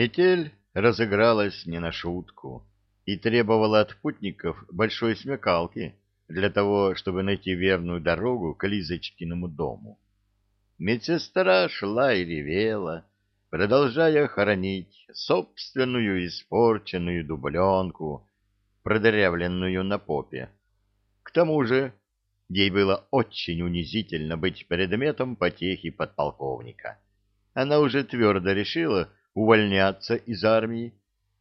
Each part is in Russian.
Метель разыгралась не на шутку и требовала от путников большой смекалки для того, чтобы найти верную дорогу к Лизочкиному дому. Медсестра шла и ревела, продолжая хоронить собственную испорченную дубленку, продырявленную на попе. К тому же ей было очень унизительно быть предметом потехи подполковника. Она уже твердо решила увольняться из армии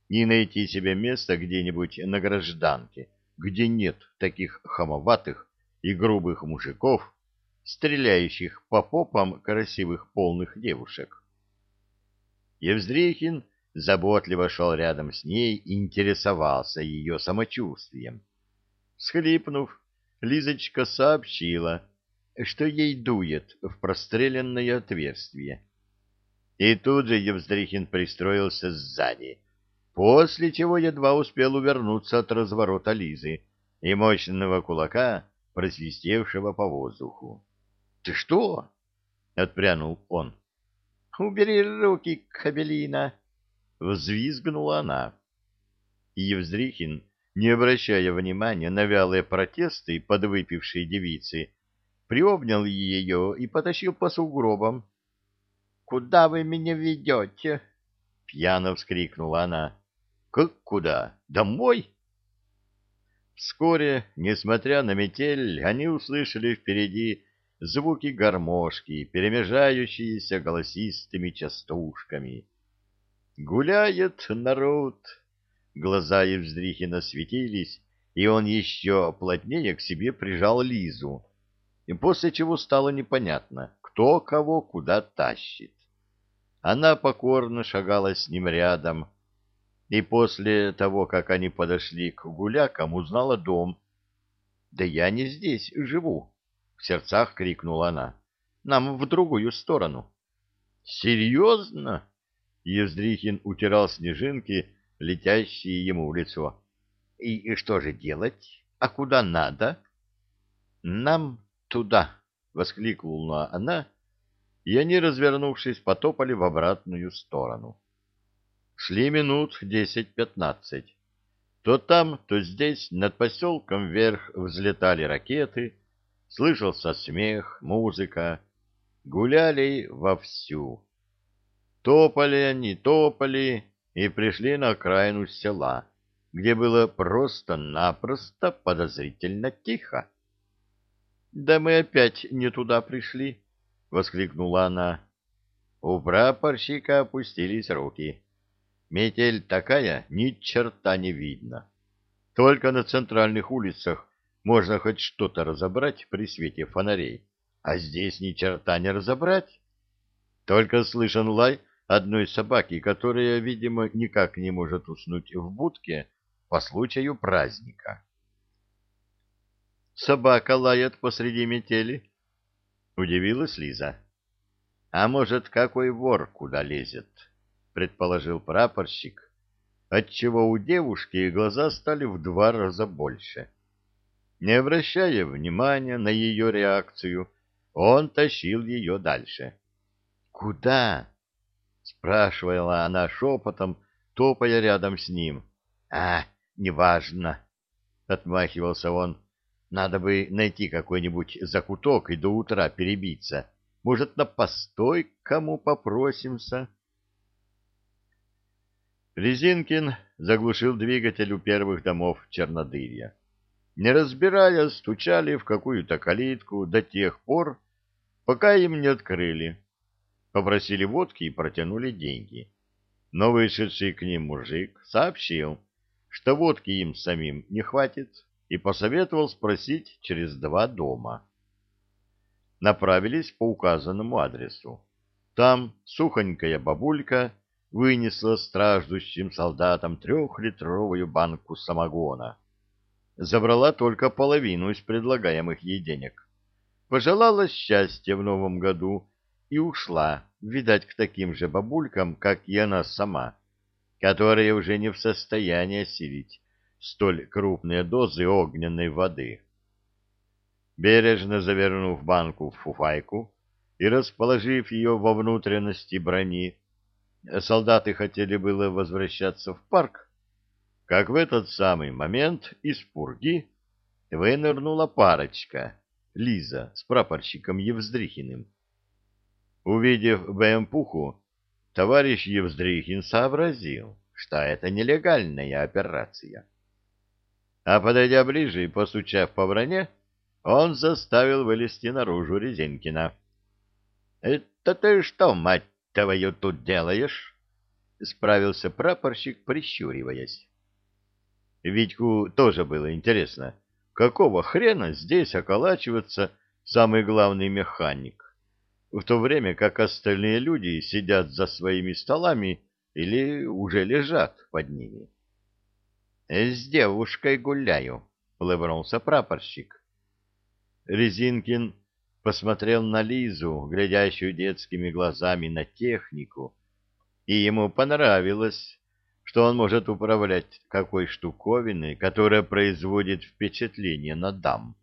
и найти себе место где-нибудь на гражданке, где нет таких хамоватых и грубых мужиков, стреляющих по попам красивых полных девушек. Евздрихин заботливо шел рядом с ней и интересовался ее самочувствием. Схлипнув, Лизочка сообщила, что ей дует в простреленное отверстие. И тут же Евздрихин пристроился сзади, после чего едва успел увернуться от разворота Лизы и мощного кулака, просвистевшего по воздуху. — Ты что? — отпрянул он. — Убери руки, Кабелина! — взвизгнула она. И Евздрихин, не обращая внимания на вялые протесты подвыпившей девицы, приобнял ее и потащил по сугробам. Куда вы меня ведете? — пьяно вскрикнула она. — Как куда? Домой? Вскоре, несмотря на метель, они услышали впереди звуки гармошки, перемежающиеся голосистыми частушками. «Гуляет народ!» Глаза Евздрихина светились, и он еще плотнее к себе прижал Лизу, и после чего стало непонятно, кто кого куда тащит. Она покорно шагала с ним рядом, и после того, как они подошли к гулякам, узнала дом. «Да я не здесь живу!» — в сердцах крикнула она. «Нам в другую сторону». «Серьезно?» — Евздрихин утирал снежинки, летящие ему в лицо. «И, и что же делать? А куда надо?» «Нам туда!» — воскликнула она и они, развернувшись, потопали в обратную сторону. Шли минут десять-пятнадцать. То там, то здесь над поселком вверх взлетали ракеты, слышался смех, музыка. Гуляли вовсю. Топали они, топали и пришли на окраину села, где было просто-напросто подозрительно тихо. Да мы опять не туда пришли, — воскликнула она. У прапорщика опустились руки. Метель такая, ни черта не видно. Только на центральных улицах можно хоть что-то разобрать при свете фонарей, а здесь ни черта не разобрать. Только слышен лай одной собаки, которая, видимо, никак не может уснуть в будке по случаю праздника. Собака лает посреди метели, Удивилась Лиза. А может, какой вор куда лезет? Предположил прапорщик, отчего у девушки глаза стали в два раза больше. Не обращая внимания на ее реакцию, он тащил ее дальше. «Куда?» — спрашивала она шепотом, топая рядом с ним. «А, неважно», — отмахивался он. Надо бы найти какой-нибудь закуток и до утра перебиться. Может, на постой к кому попросимся? Резинкин заглушил двигатель у первых домов Чернодырья. Не разбирая, стучали в какую-то калитку до тех пор, пока им не открыли. Попросили водки и протянули деньги. Но вышедший к ним мужик сообщил, что водки им самим не хватит, и посоветовал спросить через два дома. Направились по указанному адресу. Там сухонькая бабулька вынесла страждущим солдатам трехлитровую банку самогона. Забрала только половину из предлагаемых ей денег. Пожелала счастья в новом году и ушла, видать, к таким же бабулькам, как и она сама, которые уже не в состоянии осилить столь крупные дозы огненной воды. Бережно завернув банку в фуфайку и расположив ее во внутренности брони, солдаты хотели было возвращаться в парк, как в этот самый момент из пурги вынырнула парочка, Лиза с прапорщиком Евздрихиным. Увидев БМПуху, товарищ Евздрихин сообразил, что это нелегальная операция. А подойдя ближе и постучав по броне, он заставил вылезти наружу Резинкина. — Это ты что, мать твою, тут делаешь? — справился прапорщик, прищуриваясь. Витьку тоже было интересно, какого хрена здесь околачивается самый главный механик, в то время как остальные люди сидят за своими столами или уже лежат под ними. — С девушкой гуляю, — улыбнулся прапорщик. Резинкин посмотрел на Лизу, глядящую детскими глазами на технику, и ему понравилось, что он может управлять какой штуковиной, которая производит впечатление на дам.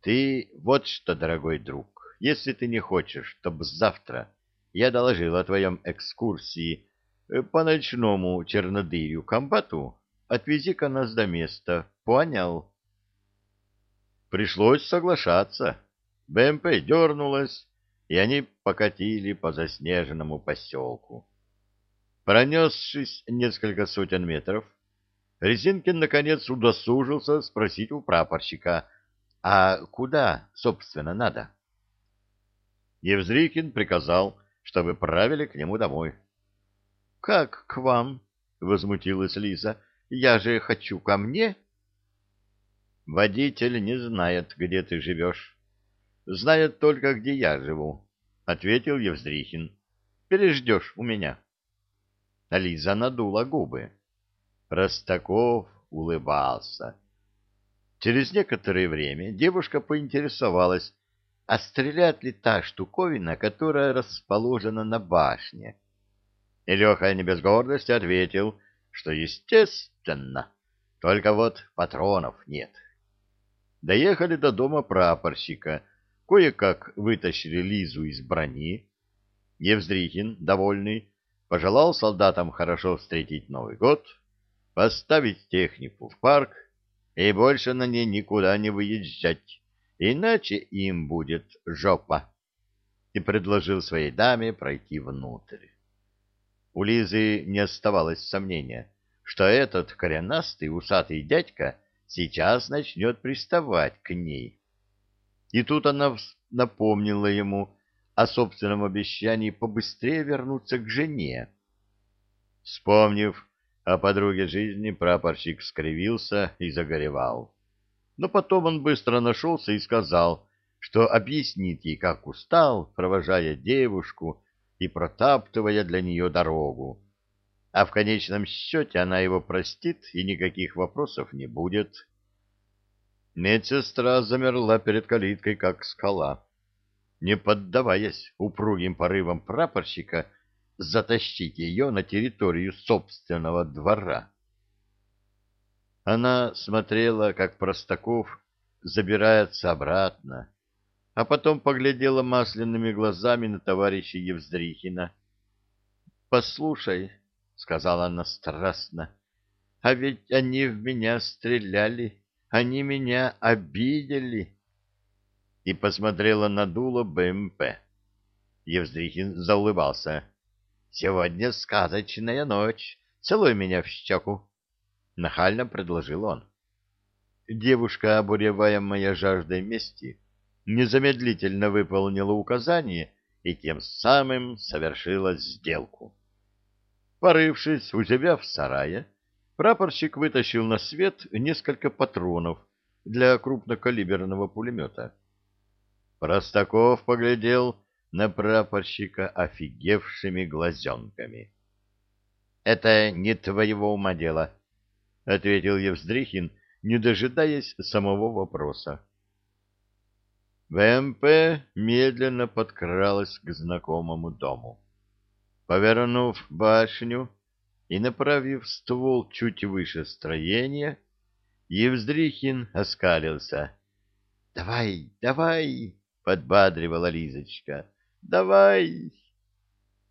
Ты вот что, дорогой друг, если ты не хочешь, чтобы завтра я доложил о твоем экскурсии по ночному чернодырю комбату, отвези-ка нас до места, понял? Пришлось соглашаться. БМП дернулась, и они покатили по заснеженному поселку. Пронесшись несколько сотен метров, Резинкин наконец удосужился спросить у прапорщика, а куда, собственно, надо? Евзрикин приказал, чтобы правили к нему домой. — Как к вам? — возмутилась Лиза. — Я же хочу ко мне. Водитель не знает, где ты живешь. Знает только, где я живу, — ответил Евздрихин. Переждешь у меня. Лиза надула губы. Простаков улыбался. Через некоторое время девушка поинтересовалась, а стреляет ли та штуковина, которая расположена на башне. И Леха не без гордости ответил, что естественно, только вот патронов нет. Доехали до дома прапорщика, кое-как вытащили Лизу из брони. Евздрихин, довольный, пожелал солдатам хорошо встретить Новый год, поставить технику в парк и больше на ней никуда не выезжать, иначе им будет жопа, и предложил своей даме пройти внутрь. У Лизы не оставалось сомнения, что этот коренастый усатый дядька сейчас начнет приставать к ней. И тут она напомнила ему о собственном обещании побыстрее вернуться к жене. Вспомнив о подруге жизни, прапорщик скривился и загоревал. Но потом он быстро нашелся и сказал, что объяснит ей, как устал, провожая девушку и протаптывая для нее дорогу, а в конечном счете она его простит и никаких вопросов не будет. Медсестра замерла перед калиткой, как скала, не поддаваясь упругим порывам прапорщика затащить ее на территорию собственного двора. Она смотрела, как Простаков забирается обратно, а потом поглядела масляными глазами на товарища Евздрихина. — Послушай, — сказала она страстно. — А ведь они в меня стреляли, они меня обидели. И посмотрела на дуло БМП. Евздрихин заулыбался. — Сегодня сказочная ночь. Целуй меня в щеку. Нахально предложил он. Девушка, обуреваемая жаждой мести, незамедлительно выполнила указание и тем самым совершила сделку. Порывшись у себя в сарае, прапорщик вытащил на свет несколько патронов для крупнокалиберного пулемета. Простаков поглядел на прапорщика офигевшими глазенками. — Это не твоего ума дело, — ответил Евздрихин, не дожидаясь самого вопроса. ВМП медленно подкралась к знакомому дому. Повернув башню и направив ствол чуть выше строения, Евздрихин оскалился. — Давай, давай! — подбадривала Лизочка. — Давай!